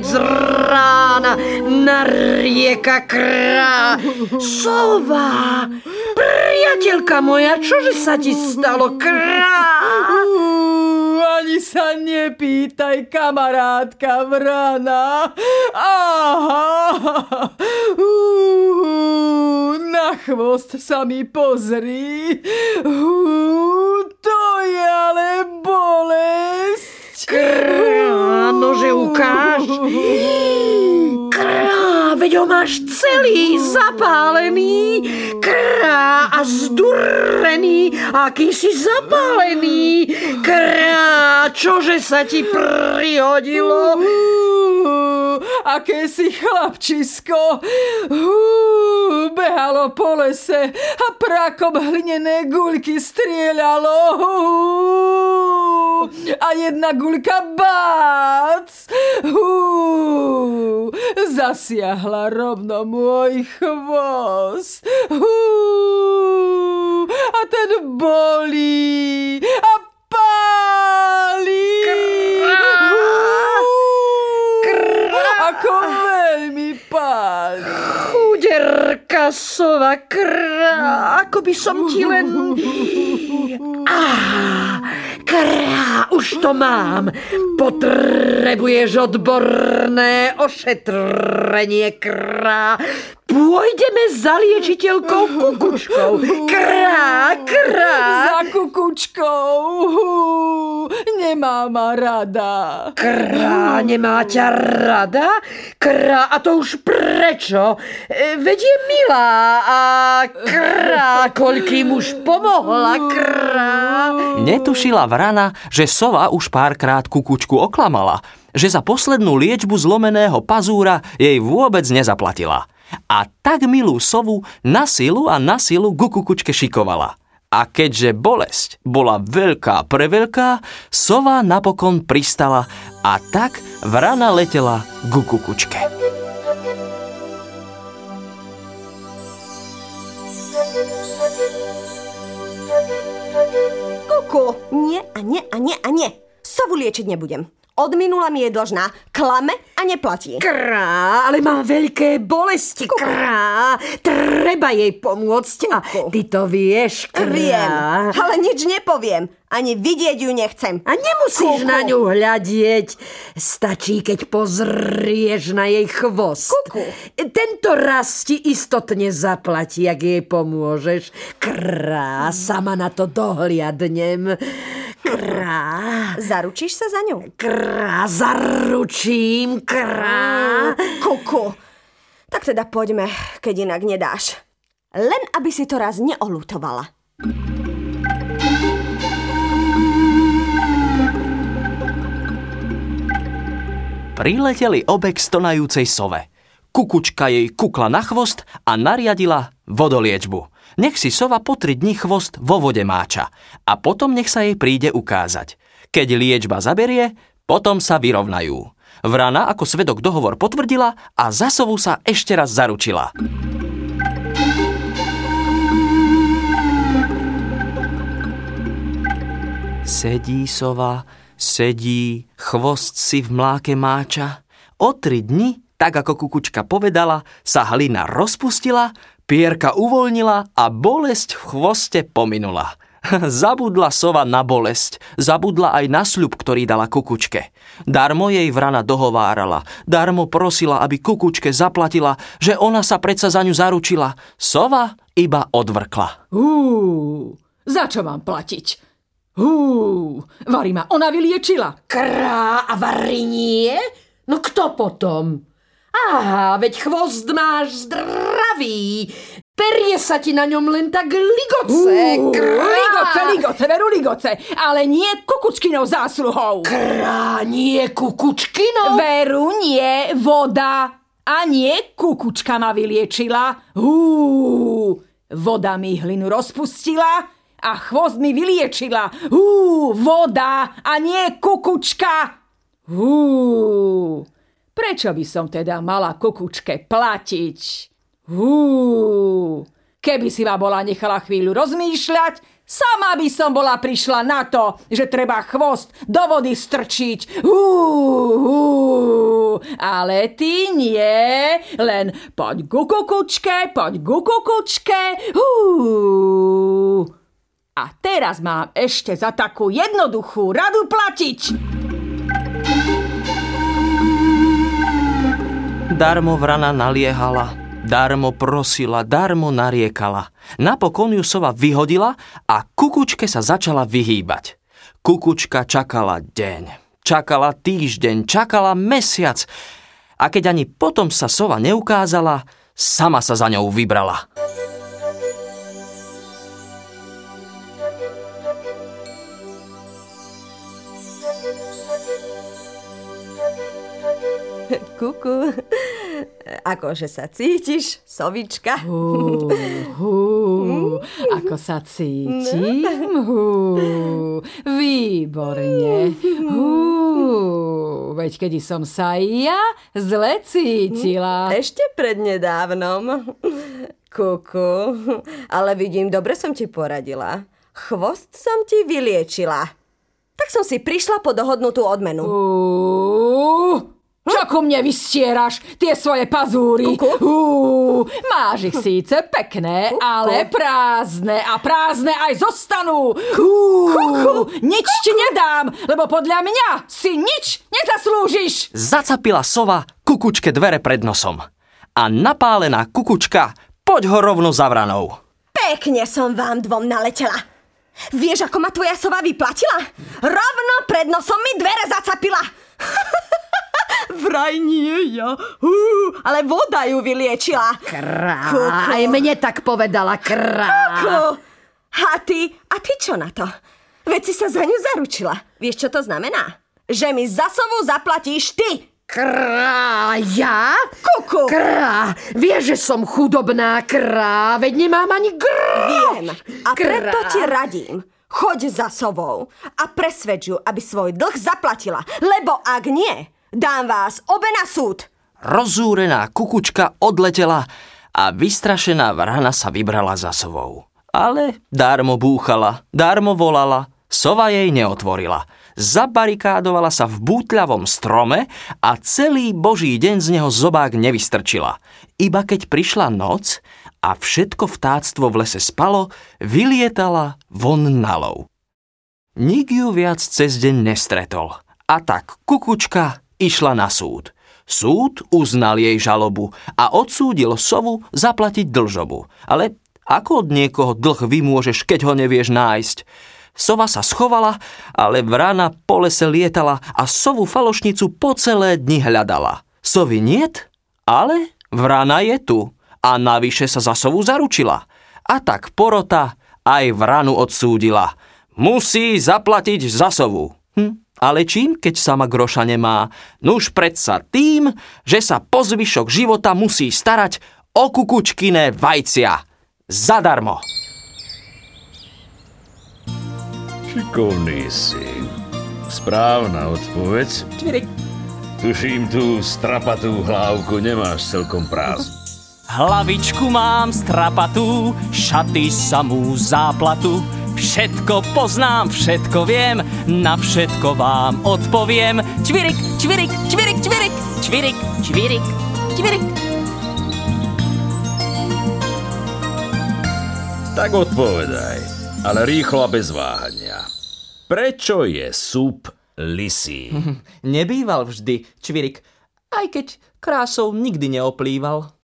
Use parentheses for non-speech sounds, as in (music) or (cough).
z rána na rieka krá. Sova, priateľka moja, čože sa ti stalo krá? ani sa nepýtaj, kamarátka vrana. Aha, uh, na chvost sa mi pozri. Uh, to je ale bolesť. Krá, nože Krá, veď ho máš celý zapálený. Krá a zdurrený, aký si zapálený. Krá, čože sa ti prihodilo? Aké si chlapčisko. Uh, behalo po lese a prakom hlinené guľky strieľalo. A jedna guľka bác. Uh, zasiahla rovno môj chvost. Uh, a ten bolí a Sova krá, ako by som ti len... (laughs) Á, krá, už to mám. Potrebuješ odborné ošetrenie krá. Pôjdeme za liečiteľkou (laughs) kukučkou. Krá, krá. Za kukučkou. Nemá ma rada. Krá, nemá ťa rada? Krá, a to už prečo? E, Veď je milá a krá, koľkým už pomohla krá. Netušila vrana, že sova už párkrát kukučku oklamala, že za poslednú liečbu zlomeného pazúra jej vôbec nezaplatila. A tak milú sovu na silu a na silu ku kukučke šikovala. A keďže bolesť bola veľká preveľká, sova napokon pristala a tak vrana letela ku kukučke. Kuku, nie a nie a nie a nie. Sovu liečiť nebudem. Od minula mi je dlžná. Klame a neplatí. Krá, ale má veľké bolesti, krá. Treba jej pomôcť a Kuku. ty to vieš, krá. Viem, ale nič nepoviem. Ani vidieť ju nechcem. A nemusíš Kuku. na ňu hľadieť. Stačí, keď pozrieš na jej chvost. Kuku. Tento raz ti istotne zaplatí, ak jej pomôžeš. Krá, sama na to dohliadnem. Krá, Zaručíš sa za ňu? krá, zaručím, krá. Kuku. Tak teda poďme, keď inak nedáš. Len aby si to raz neolutovala. Prileteli obe k stonajúcej sove. Kukučka jej kukla na chvost a nariadila vodoliečbu. Nech si sova po tri dní chvost vo vode máča a potom nech sa jej príde ukázať. Keď liečba zaberie, potom sa vyrovnajú. Vrana ako svedok dohovor potvrdila a za sovu sa ešte raz zaručila. Sedí sova, sedí, chvost si v mláke máča. O tri dni, tak ako kukučka povedala, sa hlina rozpustila, pierka uvoľnila a bolesť v chvoste pominula. (laughs) Zabudla sova na bolesť, zabudla aj na sľub, ktorý dala kukučke. Darmo jej vrana dohovárala, darmo prosila, aby kukučke zaplatila, že ona sa predsa za ňu zaručila. Sova iba odvrkla. Hú, za čo mám platiť? Hú, Vary ma ona vyliečila. Krá a varinie? No kto potom? Aha, veď chvost máš zdravý. Perie sa ti na ňom len tak ligoce. Krá. ligoce, ligoce, veru ligoce, ale nie kukučkinou zásluhou. Krá, nie kukučkino. Veru nie voda a nie kukučka ma vyliečila. Hú, voda mi hlinu rozpustila a chvost mi vyliečila. Hú, voda a nie kukučka. Hú, prečo by som teda mala kukučke platiť? Hú, keby si ma bola nechala chvíľu rozmýšľať, Sama by som bola prišla na to, že treba chvost do vody strčiť. Hú, hú. Ale ty nie, len poď ku kukučke, poď ku kukučke. Hú. A teraz mám ešte za takú jednoduchú radu platiť. Darmo vrana naliehala, darmo prosila, darmo nariekala. Napokon ju sova vyhodila a kukučke sa začala vyhýbať. Kukučka čakala deň, čakala týždeň, čakala mesiac. A keď ani potom sa sova neukázala, sama sa za ňou vybrala. Kuku, akože sa cítiš, sovička? Hú, hú, ako sa cítim? Hú, výborne. Hú, veď kedy som sa ja zle cítila. Ešte prednedávnom. Kuku, ale vidím, dobre som ti poradila. Chvost som ti vyliečila. Tak som si prišla po dohodnutú odmenu. Hú, čo ku mne vystieraš tie svoje pazúry? Kuku? Hú, máš ich síce pekné, ale prázdne a prázdne aj zostanú. Hú, nič ti nedám, lebo podľa mňa si nič nezaslúžiš. Zacapila sova kukučke dvere pred nosom. A napálená kukučka poď ho rovno za vranou. Pekne som vám dvom naletela. Vieš, ako ma tvoja sova vyplatila? Rovno pred nosom mi dvere zacapila. (laughs) Vraj nie ja. Hú, ale voda ju vyliečila. Krá, aj mne tak povedala krá. Kuku. A ty, a ty čo na to? Veď si sa za ňu zaručila. Vieš, čo to znamená? Že mi za sovu zaplatíš ty. Krá, ja? Kuku. Krá, vieš, že som chudobná krá, veď nemám ani grá. Viem. A preto Krá. ti radím. Choď za sovou a presvedč ju, aby svoj dlh zaplatila. Lebo ak nie, dám vás obe na súd. Rozúrená kukučka odletela a vystrašená vrana sa vybrala za sovou. Ale dármo búchala, dármo volala, sova jej neotvorila. Zabarikádovala sa v bútľavom strome a celý boží deň z neho zobák nevystrčila. Iba keď prišla noc a všetko vtáctvo v lese spalo, vylietala von na lov. Nik ju viac cez deň nestretol. A tak kukučka išla na súd. Súd uznal jej žalobu a odsúdil sovu zaplatiť dlžobu. Ale ako od niekoho dlh vymôžeš, keď ho nevieš nájsť? Sova sa schovala, ale vrana po lese lietala a sovu falošnicu po celé dni hľadala. Sovy niet, ale vrana je tu a navyše sa za sovu zaručila. A tak porota aj vranu odsúdila. Musí zaplatiť za sovu. Hm, ale čím, keď sama groša nemá? Nuž predsa tým, že sa po zvyšok života musí starať o kukučkine vajcia. Zadarmo. Šikovný si. Správna odpoveď. Čvirik. Tuším, tú strapatú hlávku nemáš celkom prázdnu. Hlavičku mám strapatú, šaty samú záplatu. Všetko poznám, všetko viem, na všetko vám odpoviem. Čvirik, čvirik, čvirik, čvirik, čvirik, čvirik, čvirik. Tak odpovedaj, ale rýchlo a bez váhania. Prečo je súb lisý? (laughs) Nebýval vždy, čvirik, aj keď krásou nikdy neoplýval.